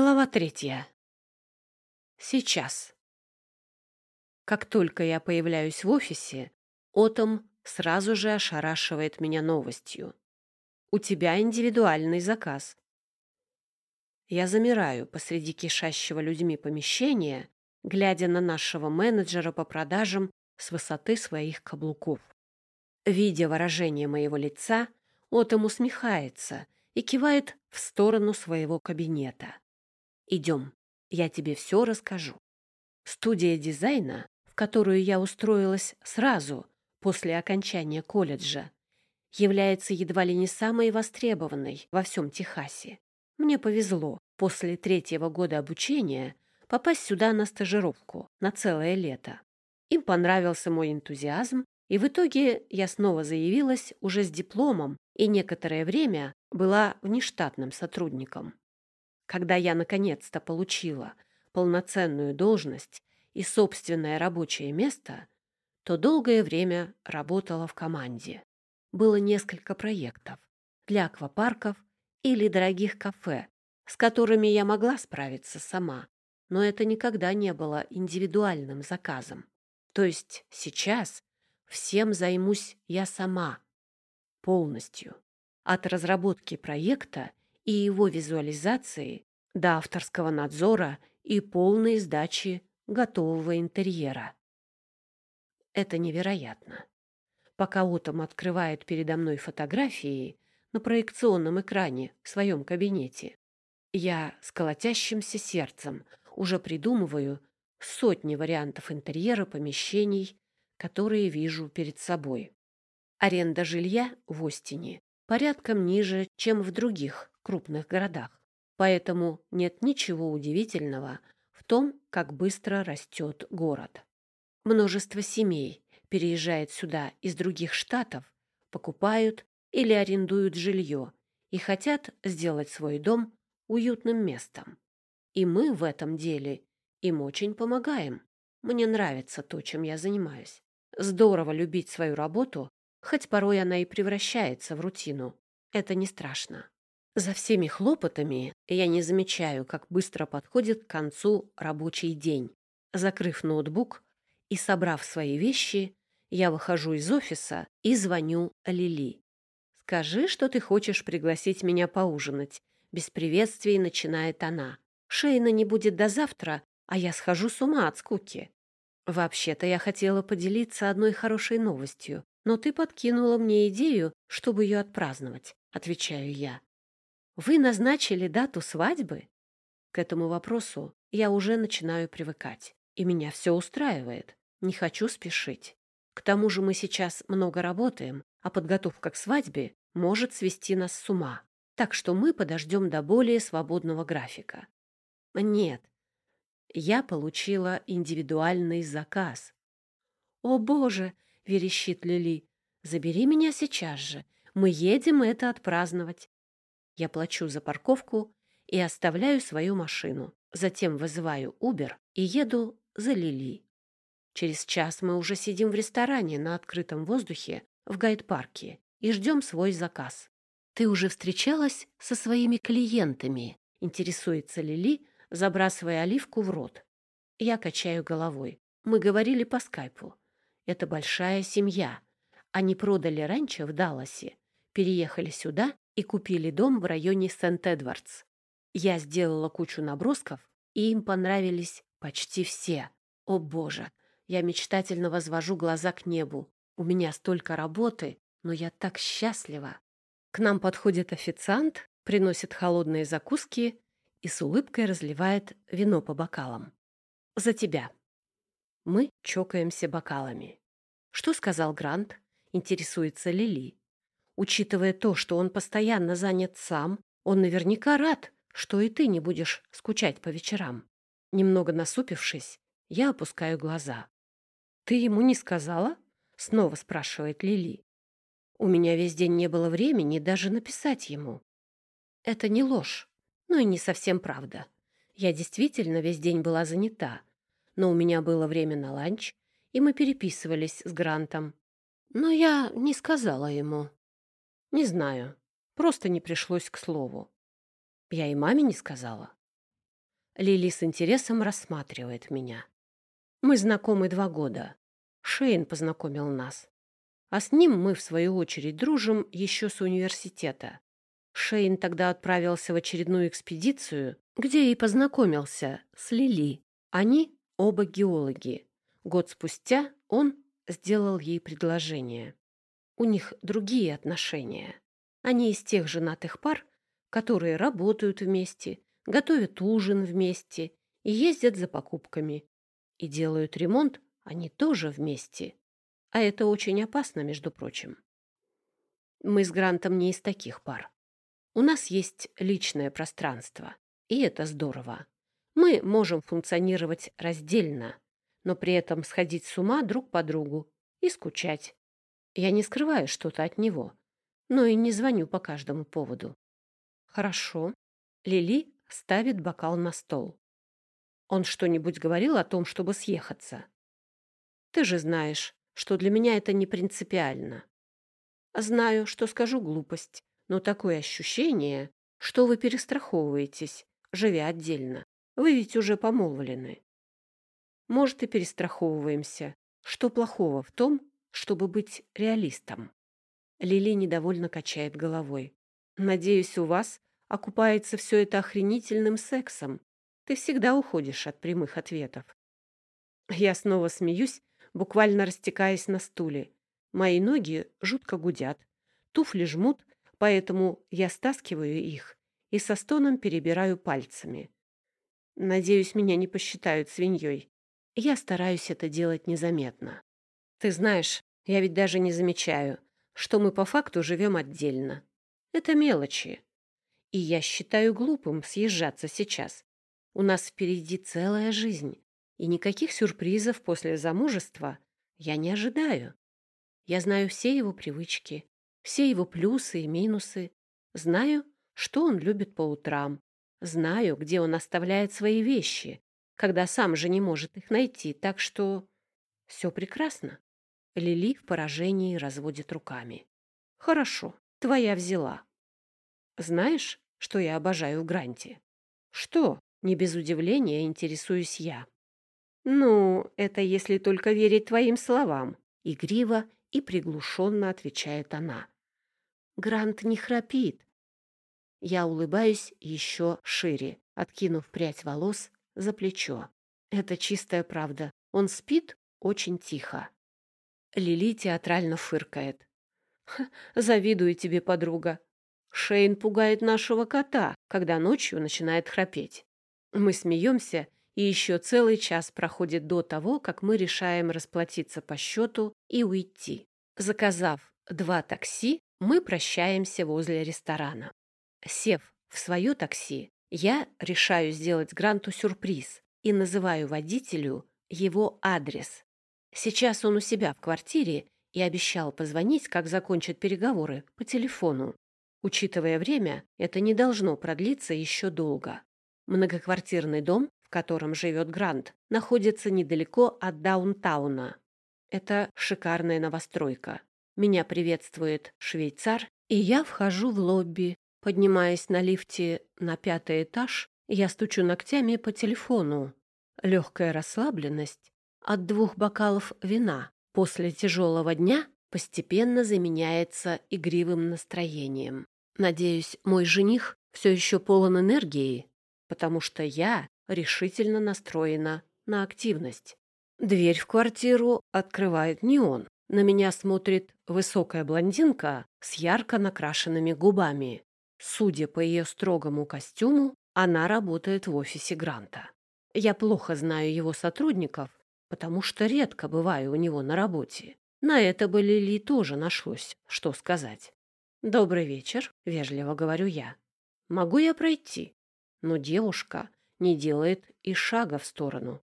Глава третья. Сейчас. Как только я появляюсь в офисе, Отом сразу же ошарашивает меня новостью. У тебя индивидуальный заказ. Я замираю посреди кишащего людьми помещения, глядя на нашего менеджера по продажам с высоты своих каблуков. Видя выражение моего лица, Отом усмехается и кивает в сторону своего кабинета. Идем, я тебе все расскажу. Студия дизайна, в которую я устроилась сразу после окончания колледжа, является едва ли не самой востребованной во всем Техасе. Мне повезло после третьего года обучения попасть сюда на стажировку на целое лето. Им понравился мой энтузиазм, и в итоге я снова заявилась уже с дипломом и некоторое время была внештатным сотрудником. Когда я наконец-то получила полноценную должность и собственное рабочее место, то долгое время работала в команде. Было несколько проектов для аквапарков или дорогих кафе, с которыми я могла справиться сама, но это никогда не было индивидуальным заказом. То есть сейчас всем займусь я сама, полностью. От разработки проекта и его визуализации до авторского надзора и полной сдачи готового интерьера. Это невероятно. Пока Отом открывает передо мной фотографии на проекционном экране в своем кабинете, я с колотящимся сердцем уже придумываю сотни вариантов интерьера помещений, которые вижу перед собой. Аренда жилья в Остине порядком ниже, чем в других крупных городах. Поэтому нет ничего удивительного в том, как быстро растет город. Множество семей переезжает сюда из других штатов, покупают или арендуют жилье и хотят сделать свой дом уютным местом. И мы в этом деле им очень помогаем. Мне нравится то, чем я занимаюсь. Здорово любить свою работу хоть порой она и превращается в рутину. Это не страшно. За всеми хлопотами я не замечаю, как быстро подходит к концу рабочий день. Закрыв ноутбук и собрав свои вещи, я выхожу из офиса и звоню Лили. «Скажи, что ты хочешь пригласить меня поужинать». Без приветствий начинает она. «Шейна не будет до завтра, а я схожу с ума от скуки». Вообще-то я хотела поделиться одной хорошей новостью, но ты подкинула мне идею, чтобы ее отпраздновать, отвечаю я. Вы назначили дату свадьбы? К этому вопросу я уже начинаю привыкать, и меня все устраивает. Не хочу спешить. К тому же мы сейчас много работаем, а подготовка к свадьбе может свести нас с ума. Так что мы подождем до более свободного графика. Нет, я получила индивидуальный заказ. О, Боже, верещит Лили. «Забери меня сейчас же. Мы едем это отпраздновать». Я плачу за парковку и оставляю свою машину. Затем вызываю Uber и еду за Лили. Через час мы уже сидим в ресторане на открытом воздухе в гайд-парке и ждем свой заказ. «Ты уже встречалась со своими клиентами?» — интересуется Лили, забрасывая оливку в рот. Я качаю головой. Мы говорили по скайпу. Это большая семья. Они продали ранчо в Далласе, переехали сюда и купили дом в районе Сент-Эдвардс. Я сделала кучу набросков, и им понравились почти все. О боже, я мечтательно возвожу глаза к небу. У меня столько работы, но я так счастлива. К нам подходит официант, приносит холодные закуски и с улыбкой разливает вино по бокалам. «За тебя!» Мы чокаемся бокалами. Что сказал Грант? Интересуется Лили. Учитывая то, что он постоянно занят сам, он наверняка рад, что и ты не будешь скучать по вечерам. Немного насупившись, я опускаю глаза. «Ты ему не сказала?» — снова спрашивает Лили. «У меня весь день не было времени даже написать ему». Это не ложь, но и не совсем правда. Я действительно весь день была занята, но у меня было время на ланч, и мы переписывались с Грантом. Но я не сказала ему. Не знаю, просто не пришлось к слову. Я и маме не сказала. Лили с интересом рассматривает меня. Мы знакомы два года. Шейн познакомил нас. А с ним мы, в свою очередь, дружим еще с университета. Шейн тогда отправился в очередную экспедицию, где и познакомился с Лили. Они оба геологи. Год спустя он сделал ей предложение. У них другие отношения. Они из тех женатых пар, которые работают вместе, готовят ужин вместе и ездят за покупками. И делают ремонт они тоже вместе. А это очень опасно, между прочим. Мы с Грантом не из таких пар. У нас есть личное пространство, и это здорово. Мы можем функционировать раздельно, но при этом сходить с ума друг по другу и скучать. Я не скрываю что-то от него, но и не звоню по каждому поводу. Хорошо. Лили ставит бокал на стол. Он что-нибудь говорил о том, чтобы съехаться? Ты же знаешь, что для меня это не принципиально. Знаю, что скажу глупость, но такое ощущение, что вы перестраховываетесь, живя отдельно. Вы ведь уже помолвлены. Может, и перестраховываемся. Что плохого в том, чтобы быть реалистом? Лили недовольно качает головой. Надеюсь, у вас окупается все это охренительным сексом. Ты всегда уходишь от прямых ответов. Я снова смеюсь, буквально растекаясь на стуле. Мои ноги жутко гудят. Туфли жмут, поэтому я стаскиваю их и со стоном перебираю пальцами. Надеюсь, меня не посчитают свиньей. Я стараюсь это делать незаметно. Ты знаешь, я ведь даже не замечаю, что мы по факту живем отдельно. Это мелочи. И я считаю глупым съезжаться сейчас. У нас впереди целая жизнь, и никаких сюрпризов после замужества я не ожидаю. Я знаю все его привычки, все его плюсы и минусы. Знаю, что он любит по утрам. Знаю, где он оставляет свои вещи, когда сам же не может их найти, так что все прекрасно. Лили в поражении разводит руками. Хорошо, твоя взяла. Знаешь, что я обожаю в Гранте? Что? Не без удивления интересуюсь я. Ну, это если только верить твоим словам. Игриво и приглушенно отвечает она. Грант не храпит. Я улыбаюсь еще шире, откинув прядь волос за плечо. Это чистая правда. Он спит очень тихо. Лили театрально фыркает. «Завидую тебе, подруга. Шейн пугает нашего кота, когда ночью начинает храпеть. Мы смеемся, и еще целый час проходит до того, как мы решаем расплатиться по счету и уйти. Заказав два такси, мы прощаемся возле ресторана. Сев в свое такси, я решаю сделать Гранту сюрприз и называю водителю его адрес. Сейчас он у себя в квартире и обещал позвонить, как закончит переговоры, по телефону. Учитывая время, это не должно продлиться еще долго. Многоквартирный дом, в котором живет Грант, находится недалеко от даунтауна. Это шикарная новостройка. Меня приветствует швейцар, и я вхожу в лобби. Поднимаясь на лифте на пятый этаж, я стучу ногтями по телефону. Легкая расслабленность от двух бокалов вина после тяжелого дня постепенно заменяется игривым настроением. Надеюсь, мой жених все еще полон энергии, потому что я решительно настроена на активность. Дверь в квартиру открывает не он. На меня смотрит высокая блондинка с ярко накрашенными губами. Судя по ее строгому костюму, она работает в офисе Гранта. Я плохо знаю его сотрудников, потому что редко бываю у него на работе. На это бы Лили тоже нашлось, что сказать. «Добрый вечер», — вежливо говорю я. «Могу я пройти?» Но девушка не делает и шага в сторону.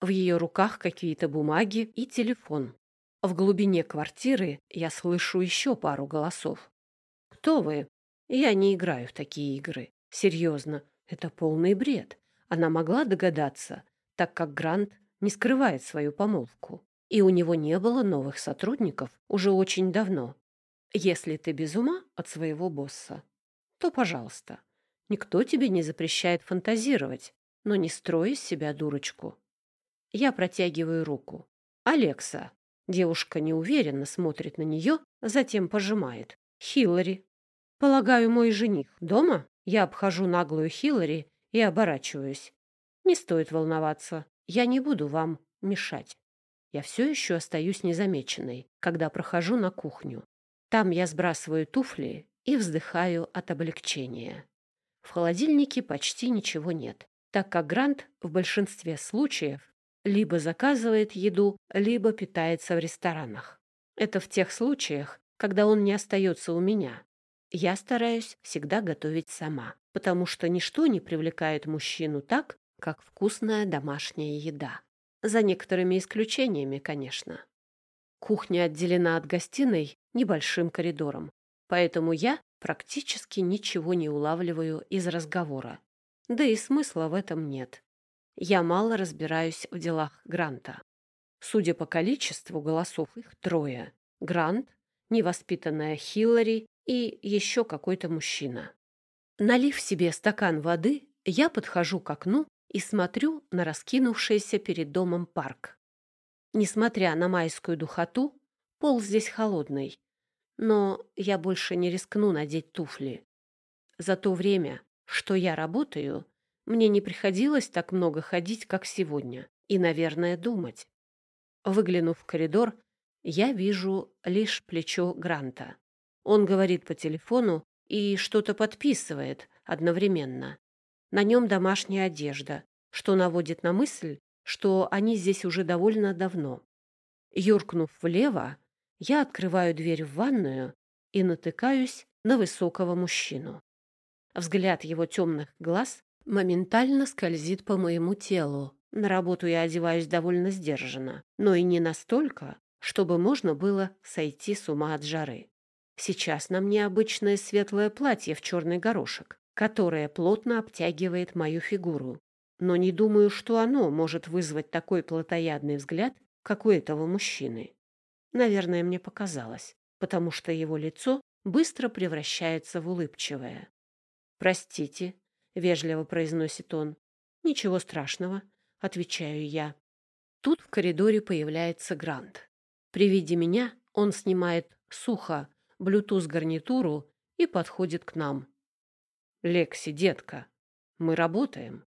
В ее руках какие-то бумаги и телефон. В глубине квартиры я слышу еще пару голосов. «Кто вы?» Я не играю в такие игры. Серьезно, это полный бред. Она могла догадаться, так как Грант не скрывает свою помолвку и у него не было новых сотрудников уже очень давно. Если ты без ума от своего босса, то, пожалуйста, никто тебе не запрещает фантазировать, но не строю из себя дурочку. Я протягиваю руку. «Алекса». Девушка неуверенно смотрит на нее, затем пожимает. «Хиллари». «Полагаю, мой жених дома?» Я обхожу наглую Хиллари и оборачиваюсь. «Не стоит волноваться. Я не буду вам мешать». Я все еще остаюсь незамеченной, когда прохожу на кухню. Там я сбрасываю туфли и вздыхаю от облегчения. В холодильнике почти ничего нет, так как Грант в большинстве случаев либо заказывает еду, либо питается в ресторанах. Это в тех случаях, когда он не остается у меня. Я стараюсь всегда готовить сама, потому что ничто не привлекает мужчину так, как вкусная домашняя еда. За некоторыми исключениями, конечно. Кухня отделена от гостиной небольшим коридором, поэтому я практически ничего не улавливаю из разговора. Да и смысла в этом нет. Я мало разбираюсь в делах Гранта. Судя по количеству голосов, их трое. Грант, невоспитанная Хиллари и еще какой-то мужчина. Налив себе стакан воды, я подхожу к окну и смотрю на раскинувшийся перед домом парк. Несмотря на майскую духоту, пол здесь холодный, но я больше не рискну надеть туфли. За то время, что я работаю, мне не приходилось так много ходить, как сегодня, и, наверное, думать. Выглянув в коридор, я вижу лишь плечо Гранта. Он говорит по телефону и что-то подписывает одновременно. На нем домашняя одежда, что наводит на мысль, что они здесь уже довольно давно. Юркнув влево, я открываю дверь в ванную и натыкаюсь на высокого мужчину. Взгляд его темных глаз моментально скользит по моему телу. На работу я одеваюсь довольно сдержанно, но и не настолько, чтобы можно было сойти с ума от жары. Сейчас на мне обычное светлое платье в черный горошек, которое плотно обтягивает мою фигуру. Но не думаю, что оно может вызвать такой плотоядный взгляд, как у этого мужчины. Наверное, мне показалось, потому что его лицо быстро превращается в улыбчивое. «Простите», вежливо произносит он. Ничего страшного, отвечаю я. Тут в коридоре появляется Грант. При виде меня он снимает сухо Bluetooth-гарнитуру и подходит к нам. «Лекси, детка, мы работаем».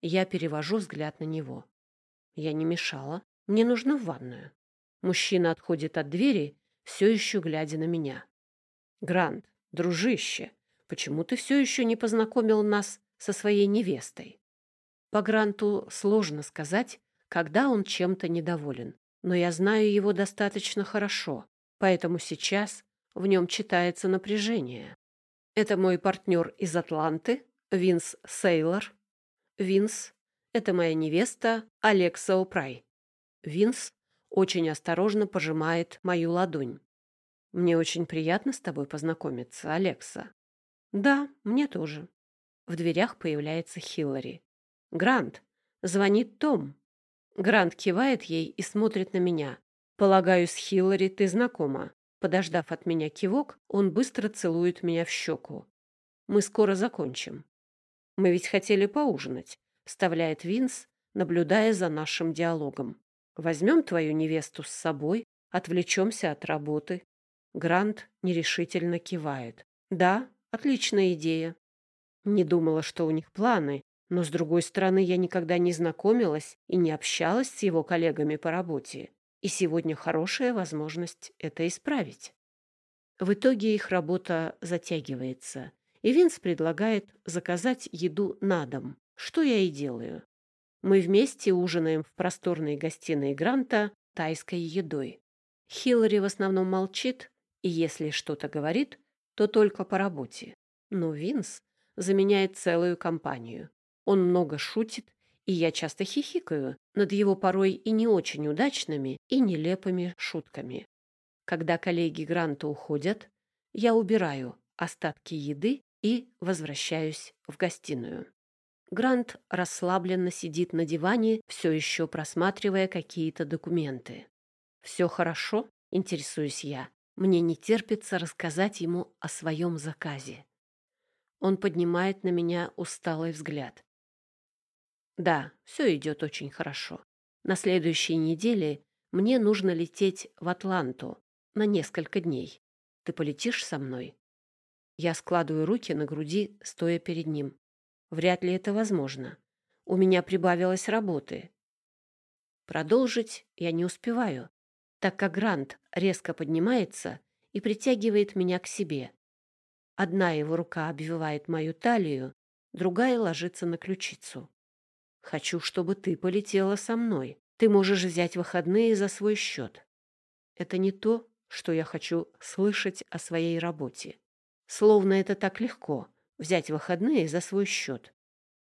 Я перевожу взгляд на него. Я не мешала. Мне нужно в ванную. Мужчина отходит от двери, все еще глядя на меня. «Грант, дружище, почему ты все еще не познакомил нас со своей невестой. По Гранту сложно сказать, когда он чем-то недоволен, но я знаю его достаточно хорошо, поэтому сейчас в нем читается напряжение. Это мой партнер из Атланты, Винс Сейлор. Винс — это моя невеста Алекса Опрай. Винс очень осторожно пожимает мою ладонь. Мне очень приятно с тобой познакомиться, Алекса. Да, мне тоже. В дверях появляется Хиллари. «Грант!» Звонит Том. Грант кивает ей и смотрит на меня. «Полагаю, с Хиллари ты знакома». Подождав от меня кивок, он быстро целует меня в щеку. «Мы скоро закончим». «Мы ведь хотели поужинать», — вставляет Винс, наблюдая за нашим диалогом. «Возьмем твою невесту с собой, отвлечемся от работы». Грант нерешительно кивает. «Да, отличная идея. Не думала, что у них планы, но, с другой стороны, я никогда не знакомилась и не общалась с его коллегами по работе. И сегодня хорошая возможность это исправить. В итоге их работа затягивается, и Винс предлагает заказать еду на дом, что я и делаю. Мы вместе ужинаем в просторной гостиной Гранта тайской едой. Хиллари в основном молчит, и если что-то говорит, то только по работе. Но Винс заменяет целую компанию. Он много шутит, и я часто хихикаю над его порой и не очень удачными и нелепыми шутками. Когда коллеги Гранта уходят, я убираю остатки еды и возвращаюсь в гостиную. Грант расслабленно сидит на диване, все еще просматривая какие-то документы. «Все хорошо?» — интересуюсь я. Мне не терпится рассказать ему о своем заказе. Он поднимает на меня усталый взгляд. Да, все идет очень хорошо. На следующей неделе мне нужно лететь в Атланту на несколько дней. Ты полетишь со мной? Я складываю руки на груди, стоя перед ним. Вряд ли это возможно. У меня прибавилось работы. Продолжить я не успеваю, так как Грант резко поднимается и притягивает меня к себе. Одна его рука обвивает мою талию, другая ложится на ключицу. «Хочу, чтобы ты полетела со мной. Ты можешь взять выходные за свой счет». Это не то, что я хочу слышать о своей работе. Словно это так легко — взять выходные за свой счет.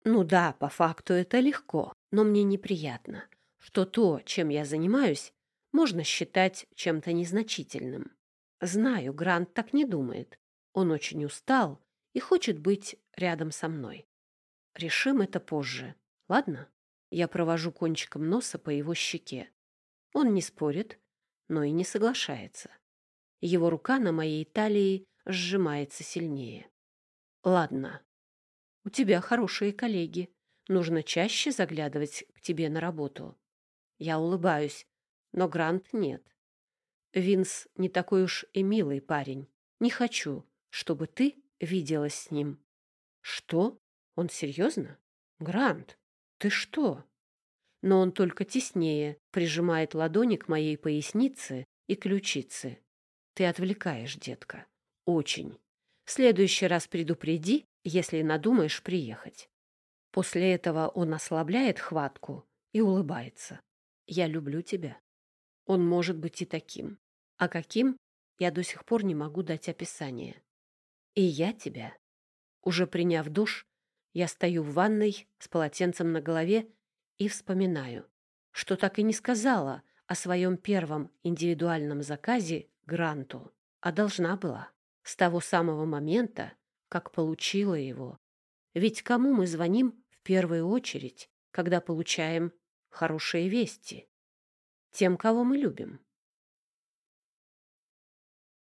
Ну да, по факту это легко, но мне неприятно, что то, чем я занимаюсь, можно считать чем-то незначительным. Знаю, Грант так не думает. Он очень устал и хочет быть рядом со мной. Решим это позже, ладно? Я провожу кончиком носа по его щеке. Он не спорит, но и не соглашается. Его рука на моей талии сжимается сильнее. Ладно. У тебя хорошие коллеги. Нужно чаще заглядывать к тебе на работу. Я улыбаюсь, но Грант нет. Винс не такой уж и милый парень. Не хочу, чтобы ты виделась с ним. Что? Он серьезно? Грант, ты что? Но он только теснее прижимает ладони к моей пояснице и ключице. Ты отвлекаешь, детка. Очень. В следующий раз предупреди, если надумаешь приехать. После этого он ослабляет хватку и улыбается. Я люблю тебя. Он может быть и таким. А каким, я до сих пор не могу дать описание. И я тебя. Уже приняв душ, я стою в ванной с полотенцем на голове и вспоминаю, что так и не сказала о своем первом индивидуальном заказе Гранту, а должна была с того самого момента, как получила его. Ведь кому мы звоним в первую очередь, когда получаем хорошие вести? Тем, кого мы любим.